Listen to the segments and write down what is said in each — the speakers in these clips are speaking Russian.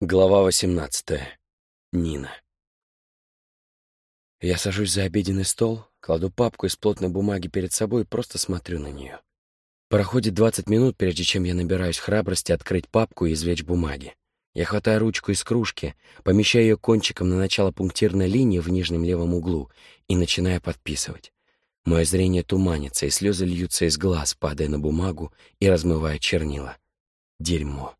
Глава 18. Нина. Я сажусь за обеденный стол, кладу папку из плотной бумаги перед собой и просто смотрю на нее. Проходит 20 минут, прежде чем я набираюсь храбрости открыть папку и извлечь бумаги. Я хватаю ручку из кружки, помещаю ее кончиком на начало пунктирной линии в нижнем левом углу и начинаю подписывать. Мое зрение туманится, и слезы льются из глаз, падая на бумагу и размывая чернила. Дерьмо.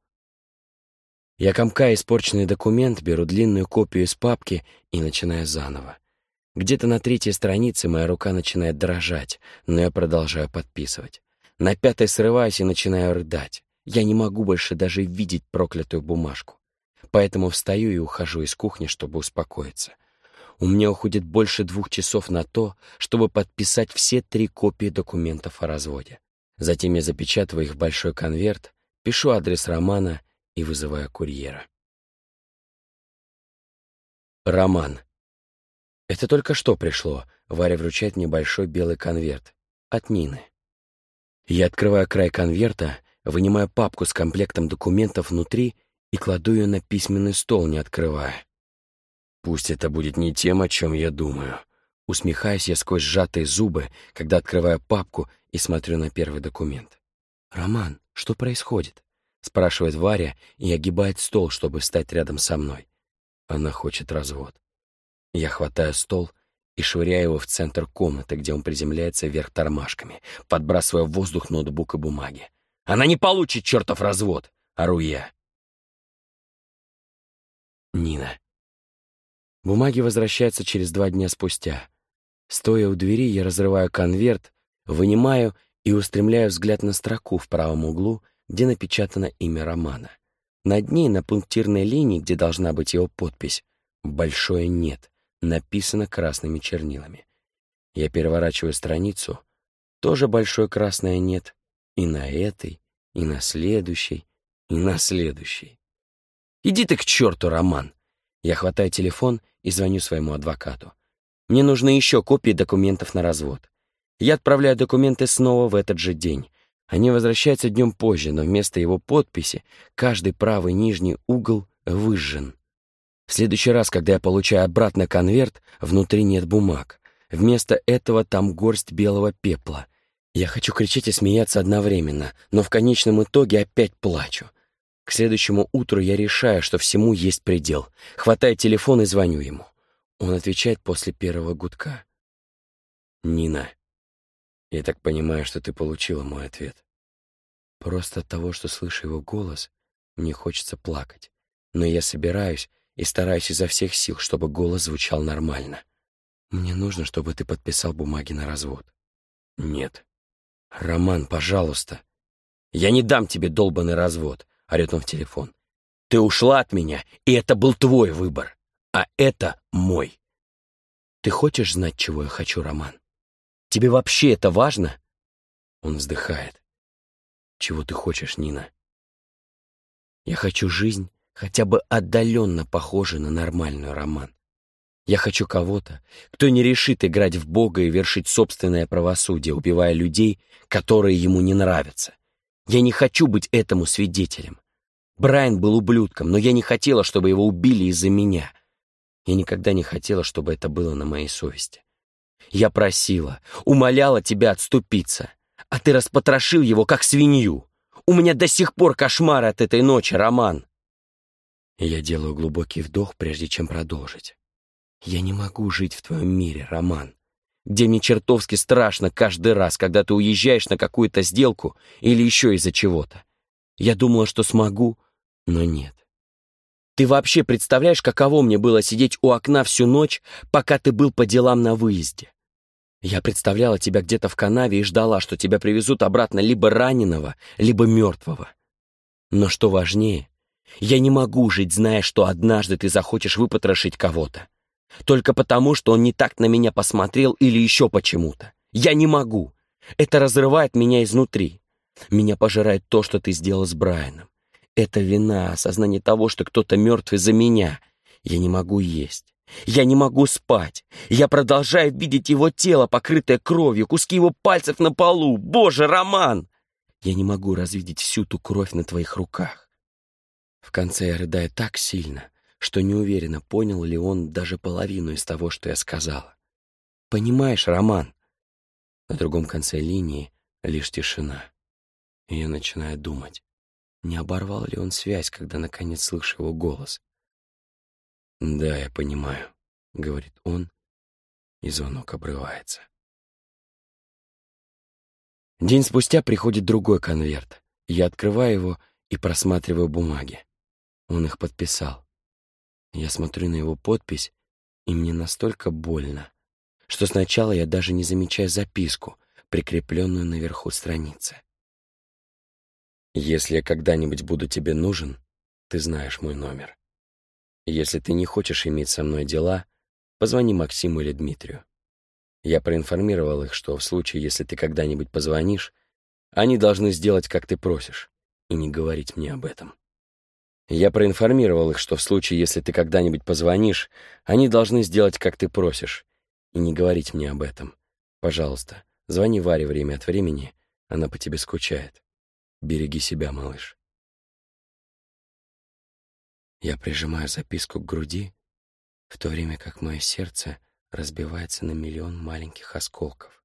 Я комкаю испорченный документ, беру длинную копию из папки и начинаю заново. Где-то на третьей странице моя рука начинает дрожать, но я продолжаю подписывать. На пятой срываюсь и начинаю рыдать. Я не могу больше даже видеть проклятую бумажку. Поэтому встаю и ухожу из кухни, чтобы успокоиться. У меня уходит больше двух часов на то, чтобы подписать все три копии документов о разводе. Затем я запечатываю их в большой конверт, пишу адрес Романа и вызываю курьера. Роман. Это только что пришло. Варя вручает мне большой белый конверт. От Нины. Я открываю край конверта, вынимаю папку с комплектом документов внутри и кладу ее на письменный стол, не открывая. Пусть это будет не тем, о чем я думаю. Усмехаюсь я сквозь сжатые зубы, когда открываю папку и смотрю на первый документ. «Роман, что происходит?» Спрашивает Варя и огибает стол, чтобы встать рядом со мной. Она хочет развод. Я хватаю стол и швыряю его в центр комнаты, где он приземляется вверх тормашками, подбрасывая в воздух ноутбук и бумаги. «Она не получит чертов развод!» — ору я. Нина. Бумаги возвращаются через два дня спустя. Стоя у двери, я разрываю конверт, вынимаю и устремляю взгляд на строку в правом углу — где напечатано имя Романа. Над ней, на пунктирной линии, где должна быть его подпись, большое «нет», написано красными чернилами. Я переворачиваю страницу, тоже большое красное «нет», и на этой, и на следующей, и на следующей. «Иди ты к черту, Роман!» Я хватаю телефон и звоню своему адвокату. Мне нужны еще копии документов на развод. Я отправляю документы снова в этот же день. Они возвращаются днем позже, но вместо его подписи каждый правый нижний угол выжжен. В следующий раз, когда я получаю обратно конверт, внутри нет бумаг. Вместо этого там горсть белого пепла. Я хочу кричать и смеяться одновременно, но в конечном итоге опять плачу. К следующему утру я решаю, что всему есть предел. Хватаю телефон и звоню ему. Он отвечает после первого гудка. «Нина, я так понимаю, что ты получила мой ответ. Просто от того, что слышу его голос, мне хочется плакать. Но я собираюсь и стараюсь изо всех сил, чтобы голос звучал нормально. Мне нужно, чтобы ты подписал бумаги на развод. Нет. Роман, пожалуйста. Я не дам тебе долбанный развод, орёт он в телефон. Ты ушла от меня, и это был твой выбор. А это мой. Ты хочешь знать, чего я хочу, Роман? Тебе вообще это важно?» Он вздыхает. «Чего ты хочешь, Нина?» «Я хочу жизнь, хотя бы отдаленно похожую на нормальную роман. Я хочу кого-то, кто не решит играть в Бога и вершить собственное правосудие, убивая людей, которые ему не нравятся. Я не хочу быть этому свидетелем. Брайан был ублюдком, но я не хотела, чтобы его убили из-за меня. Я никогда не хотела, чтобы это было на моей совести. Я просила, умоляла тебя отступиться, а ты распотрошил его, как свинью. У меня до сих пор кошмар от этой ночи, Роман. Я делаю глубокий вдох, прежде чем продолжить. Я не могу жить в твоем мире, Роман, где мне чертовски страшно каждый раз, когда ты уезжаешь на какую-то сделку или еще из-за чего-то. Я думала, что смогу, но нет. Ты вообще представляешь, каково мне было сидеть у окна всю ночь, пока ты был по делам на выезде? Я представляла тебя где-то в канаве и ждала, что тебя привезут обратно либо раненого, либо мертвого. Но что важнее, я не могу жить, зная, что однажды ты захочешь выпотрошить кого-то. Только потому, что он не так на меня посмотрел или еще почему-то. Я не могу. Это разрывает меня изнутри. Меня пожирает то, что ты сделал с Брайаном. Это вина, осознание того, что кто-то мертв из-за меня. Я не могу есть. Я не могу спать. Я продолжаю видеть его тело, покрытое кровью, куски его пальцев на полу. Боже, Роман! Я не могу развидеть всю ту кровь на твоих руках. В конце я рыдаю так сильно, что не уверена, понял ли он даже половину из того, что я сказала. Понимаешь, Роман? На другом конце линии лишь тишина. И я начинаю думать, не оборвал ли он связь, когда наконец слышу его голос. «Да, я понимаю», — говорит он, и звонок обрывается. День спустя приходит другой конверт. Я открываю его и просматриваю бумаги. Он их подписал. Я смотрю на его подпись, и мне настолько больно, что сначала я даже не замечаю записку, прикрепленную наверху страницы. «Если я когда-нибудь буду тебе нужен, ты знаешь мой номер. Если ты не хочешь иметь со мной дела, позвони Максиму или Дмитрию. Я проинформировал их, что в случае, если ты когда-нибудь позвонишь, они должны сделать, как ты просишь, и не говорить мне об этом. Я проинформировал их, что в случае, если ты когда-нибудь позвонишь, они должны сделать, как ты просишь, и не говорить мне об этом. Пожалуйста, звони Варе время от времени, она по тебе скучает. Береги себя, малыш. Я прижимаю записку к груди, в то время как мое сердце разбивается на миллион маленьких осколков.